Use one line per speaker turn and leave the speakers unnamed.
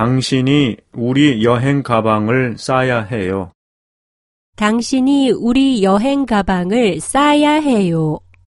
당신이 우리 여행 가방을 싸야 해요.
당신이 우리 여행 가방을 싸야 해요.